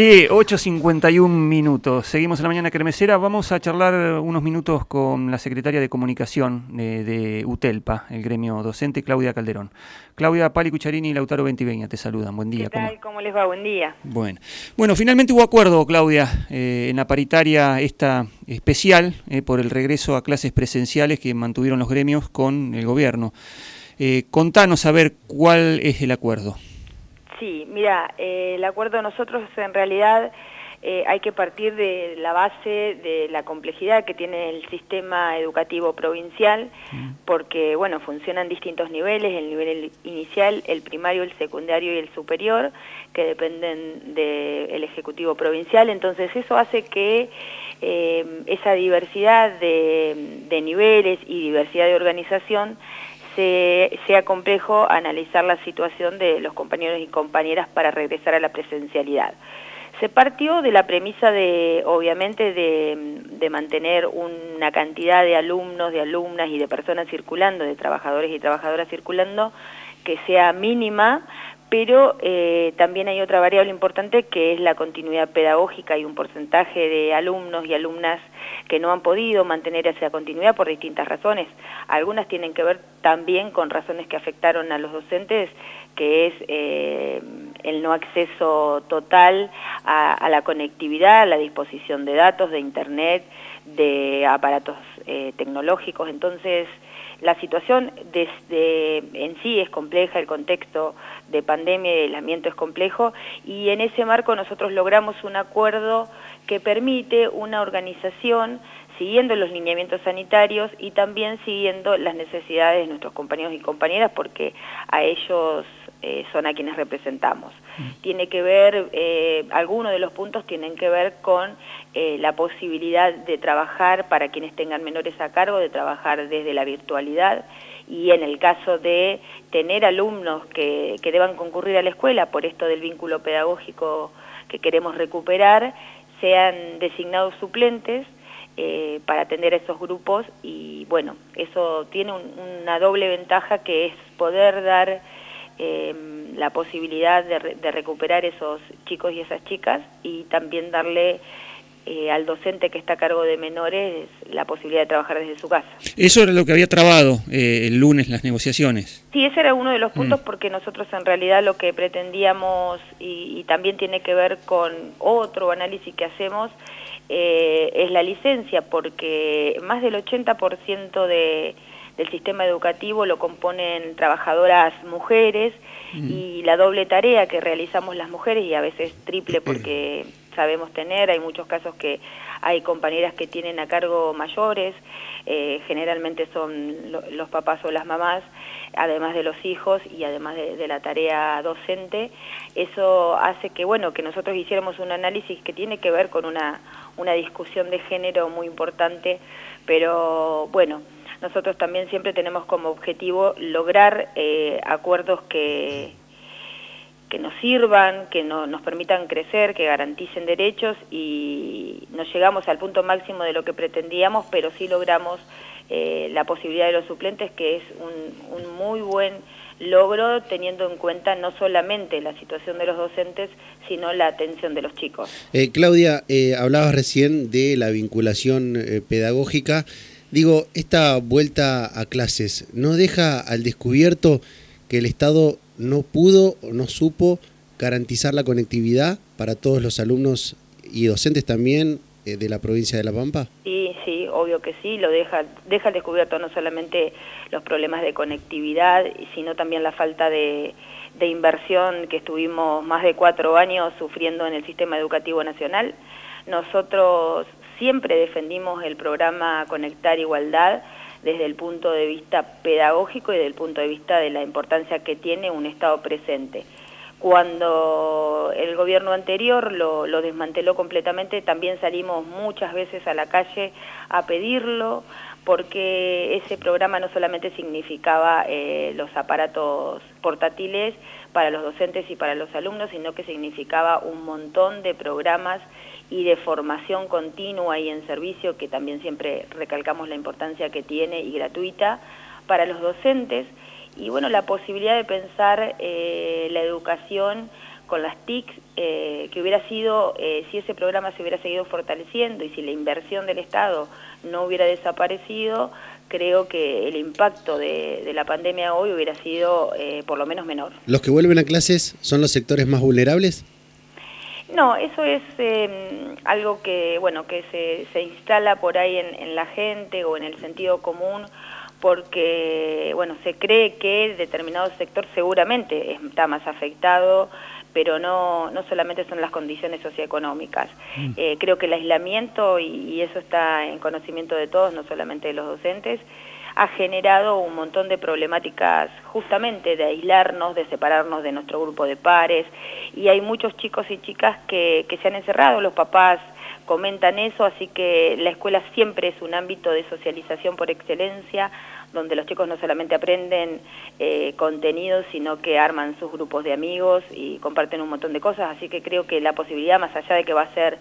Sí, 8.51 minutos. Seguimos en la mañana cremesera. Vamos a charlar unos minutos con la secretaria de Comunicación de, UTELPA, el gremio docente, Claudia Calderón. Claudia Pali Cucharini y Lautaro Ventiveña te saludan. Buen día. ¿Qué tal? ¿Cómo, les va? Buen día. Bueno, bueno finalmente hubo acuerdo, Claudia, eh, en la paritaria esta especial eh, por el regreso a clases presenciales que mantuvieron los gremios con el gobierno. Eh, contanos a ver cuál es el acuerdo. Sí, mira, eh, el acuerdo nosotros en realidad eh, hay que partir de la base de la complejidad que tiene el sistema educativo provincial, mm. porque, bueno, funcionan distintos niveles, el nivel inicial, el primario, el secundario y el superior, que dependen del Ejecutivo Provincial, entonces eso hace que eh, esa diversidad de niveles y diversidad de organización sea complejo analizar la situación de los compañeros y compañeras para regresar a la presencialidad. Se partió de la premisa de, obviamente, de, mantener una cantidad de alumnos, de alumnas y de personas circulando, de trabajadores y trabajadoras circulando, que sea mínima, pero eh, también hay otra variable importante que es la continuidad pedagógica y un porcentaje de alumnos y alumnas que no han podido mantener esa continuidad por distintas razones. Algunas tienen que ver también con razones que afectaron a los docentes, que es eh, el no acceso total a, la conectividad, a la disposición de datos, de Internet, de aparatos eh, tecnológicos. Entonces, la situación desde en sí es compleja, el contexto de pandemia y aislamiento es complejo y en ese marco nosotros logramos un acuerdo que permite una organización siguiendo los lineamientos sanitarios y también siguiendo las necesidades de nuestros compañeros y compañeras porque a ellos eh, son a quienes representamos. Mm. Tiene que ver, eh, algunos de los puntos tienen que ver con eh, la posibilidad de trabajar para quienes tengan menores a cargo, de trabajar desde la virtualidad y en el caso de tener alumnos que, que deban concurrir a la escuela por esto del vínculo pedagógico que queremos recuperar, sean designados suplentes para atender a esos grupos y bueno, eso tiene una doble ventaja que es poder dar Em, la posibilidad de, recuperar esos chicos y esas chicas y también darle eh, al docente que está a cargo de menores la posibilidad de trabajar desde su casa. Eso era lo que había trabado eh, el lunes las negociaciones. Sí, ese era uno de los puntos mm. porque nosotros en realidad lo que pretendíamos y, también tiene que ver con otro análisis que hacemos eh, es la licencia porque más del 80% de del sistema educativo lo componen trabajadoras mujeres mm. y la doble tarea que realizamos las mujeres y a veces triple porque sabemos tener, hay muchos casos que hay compañeras que tienen a cargo mayores, eh, generalmente son los papás o las mamás, además de los hijos y además de, la tarea docente, eso hace que, bueno, que nosotros hiciéramos un análisis que tiene que ver con una, una discusión de género muy importante, pero bueno, nosotros también siempre tenemos como objetivo lograr eh, acuerdos que, que nos sirvan, que nos permitan crecer, que garanticen derechos y nos llegamos al punto máximo de lo que pretendíamos, pero sí logramos eh, la posibilidad de los suplentes, que es un, un, muy buen logro teniendo en cuenta no solamente la situación de los docentes, sino la atención de los chicos. Eh, Claudia, hablabas recién de la vinculación pedagógica. Digo, esta vuelta a clases no deja al descubierto que el Estado no pudo o no supo garantizar la conectividad para todos los alumnos y docentes también eh, de la provincia de La Pampa? Sí, sí, obvio que sí, lo deja, deja descubierto no solamente los problemas de conectividad, sino también la falta de inversión que estuvimos más de cuatro años sufriendo en el sistema educativo nacional. Nosotros siempre defendimos el programa Conectar Igualdad desde el punto de vista pedagógico y desde el punto de vista de la importancia que tiene un Estado presente. Cuando el gobierno anterior lo, desmanteló completamente, también salimos muchas veces a la calle a pedirlo, porque ese programa no solamente significaba eh, los aparatos portátiles para los docentes y para los alumnos, sino que significaba un montón de programas y de formación continua y en servicio, que también siempre recalcamos la importancia que tiene y gratuita para los docentes, y bueno, la posibilidad de pensar eh, la educación con las TIC, eh, que hubiera sido, eh, si ese programa se hubiera seguido fortaleciendo y si la inversión del Estado no hubiera desaparecido, creo que el impacto de, la pandemia hoy hubiera sido eh, por lo menos menor. ¿Los que vuelven a clases son los sectores más vulnerables? No, eso es em, algo que, bueno, que se, se instala por ahí en, en, la gente o en el sentido común porque, bueno, se cree que determinado sector seguramente está más afectado pero no, no solamente son las condiciones socioeconómicas. Mm. Eh, creo que el aislamiento, y, eso está en conocimiento de todos, no solamente de los docentes, ha generado un montón de problemáticas justamente de aislarnos, de separarnos de nuestro grupo de pares, y hay muchos chicos y chicas que, que se han encerrado, los papás comentan eso, así que la escuela siempre es un ámbito de socialización por excelencia, donde los chicos no solamente aprenden eh, contenidos, sino que arman sus grupos de amigos y comparten un montón de cosas, así que creo que la posibilidad, más allá de que va a ser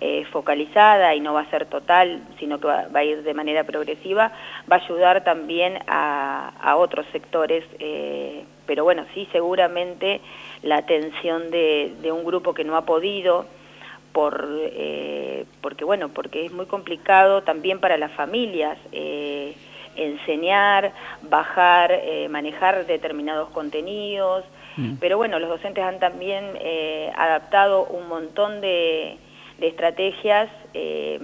eh, focalizada y no va a ser total, sino que va, a ir de manera progresiva, va a ayudar también a, otros sectores, eh, pero bueno, sí, seguramente la atención de, un grupo que no ha podido, por, porque bueno, porque es muy complicado también para las familias, enseñar, bajar, eh, manejar determinados contenidos, mm. pero bueno, los docentes han también eh, adaptado un montón de, estrategias eh,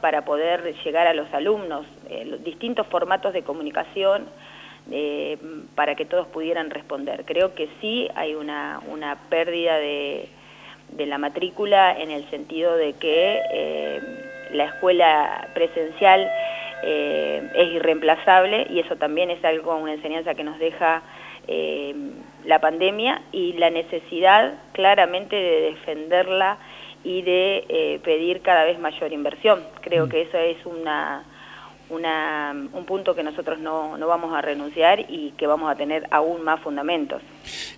para poder llegar a los alumnos, los distintos formatos de comunicación para que todos pudieran responder. Creo que sí hay una, una pérdida de, de la matrícula en el sentido de que la escuela presencial eh, es irreemplazable y eso también es algo, una enseñanza que nos deja eh, la pandemia y la necesidad claramente de defenderla y de eh, pedir cada vez mayor inversión. Creo mm. que eso es una una, un punto que nosotros no, no, vamos a renunciar y que vamos a tener aún más fundamentos.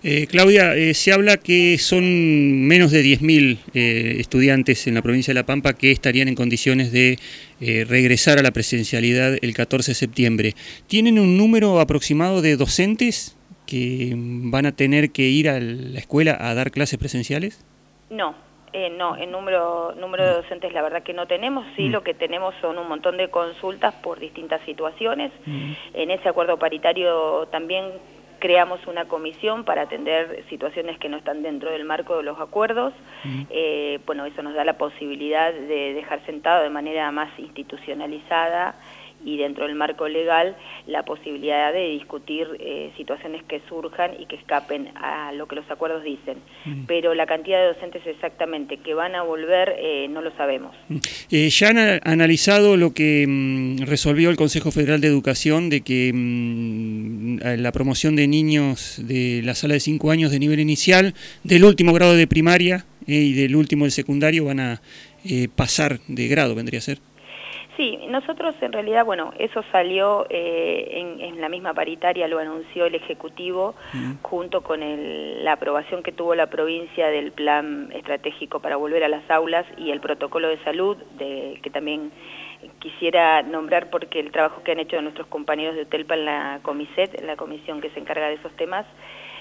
Eh, Claudia, eh, se habla que son menos de 10.000 eh, estudiantes en la provincia de La Pampa que estarían en condiciones de regresar a la presencialidad el 14 de septiembre. ¿Tienen un número aproximado de docentes que van a tener que ir a la escuela a dar clases presenciales? No, eh, no, en número, número de docentes la verdad que no tenemos, sí mm. lo que tenemos son un montón de consultas por distintas situaciones. Mm. En ese acuerdo paritario también creamos una comisión para atender situaciones que no están dentro del marco de los acuerdos. Mm. Eh, bueno, eso nos da la posibilidad de dejar sentado de manera más institucionalizada y dentro del marco legal la posibilidad de discutir eh, situaciones que surjan y que escapen a lo que los acuerdos dicen. Mm. Pero la cantidad de docentes exactamente que van a volver eh, no lo sabemos. Mm. Eh, ¿Ya han analizado lo que mm, resolvió el Consejo Federal de Educación de que la promoción de niños de la sala de 5 años de nivel inicial, del último grado de primaria y del último de secundario van a pasar de grado, vendría a ser? Sí, nosotros en realidad, bueno, eso salió eh, en, la misma paritaria, lo anunció el Ejecutivo, junto con la aprobación que tuvo la provincia del plan estratégico para volver a las aulas y el protocolo de salud, de, que también quisiera nombrar porque el trabajo que han hecho nuestros compañeros de UTELPA en la COMISET, la comisión que se encarga de esos temas,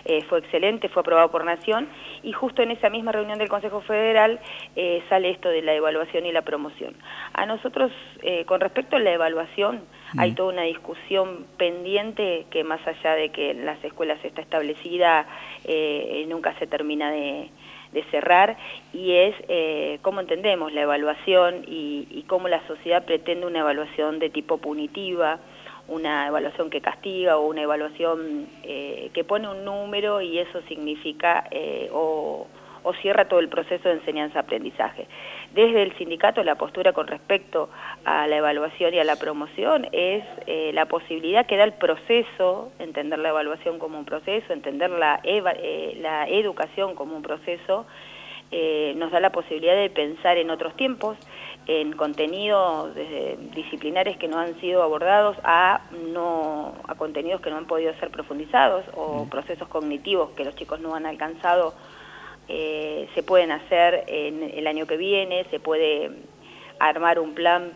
eh, fue excelente, fue aprobado por Nación, y justo en esa misma reunión del Consejo Federal eh, sale esto de la evaluación y la promoción. A nosotros, eh, con respecto a la evaluación, hay toda una discusión pendiente que más allá de que en las escuelas está establecida, nunca se termina de, cerrar y es cómo entendemos la evaluación y, y, cómo la sociedad pretende una evaluación de tipo punitiva, una evaluación que castiga o una evaluación eh, que pone un número y eso significa eh, o, cierra todo el proceso de enseñanza-aprendizaje. Desde el sindicato la postura con respecto a la evaluación y a la promoción es eh, la posibilidad que da el proceso, entender la evaluación como un proceso, entender la, la educación como un proceso, nos da la posibilidad de pensar en otros tiempos, en contenidos disciplinares que no han sido abordados a no a contenidos que no han podido ser profundizados o procesos cognitivos que los chicos no han alcanzado eh, se pueden hacer en el año que viene se puede armar un plan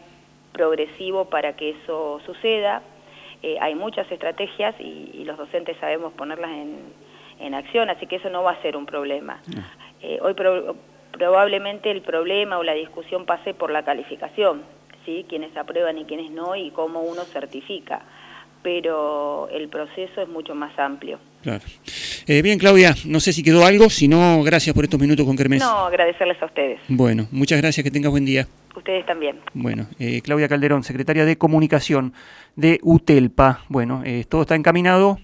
progresivo para que eso suceda. Eh, hay muchas estrategias y, los docentes sabemos ponerlas en, en acción, así que eso no va a ser un problema. Eh, hoy probablemente el problema o la discusión pase por la calificación, ¿sí? quienes aprueban y quienes no y cómo uno certifica, pero el proceso es mucho más amplio. Claro. Eh, bien, Claudia, no sé si quedó algo, si no, gracias por estos minutos con Kermés. No, agradecerles a ustedes. Bueno, muchas gracias, que tengas buen día. Ustedes también. Bueno, eh, Claudia Calderón, secretaria de Comunicación de UTELPA. Bueno, eh, todo está encaminado,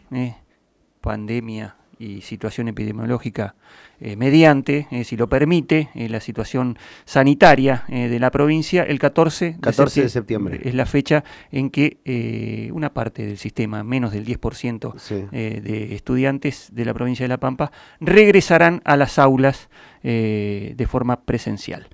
pandemia y situación epidemiológica eh, mediante, eh, si lo permite, eh, la situación sanitaria de la provincia, el 14, 14 de, septiembre. es la fecha en que una parte del sistema, menos del 10% de estudiantes de la provincia de La Pampa, regresarán a las aulas de forma presencial.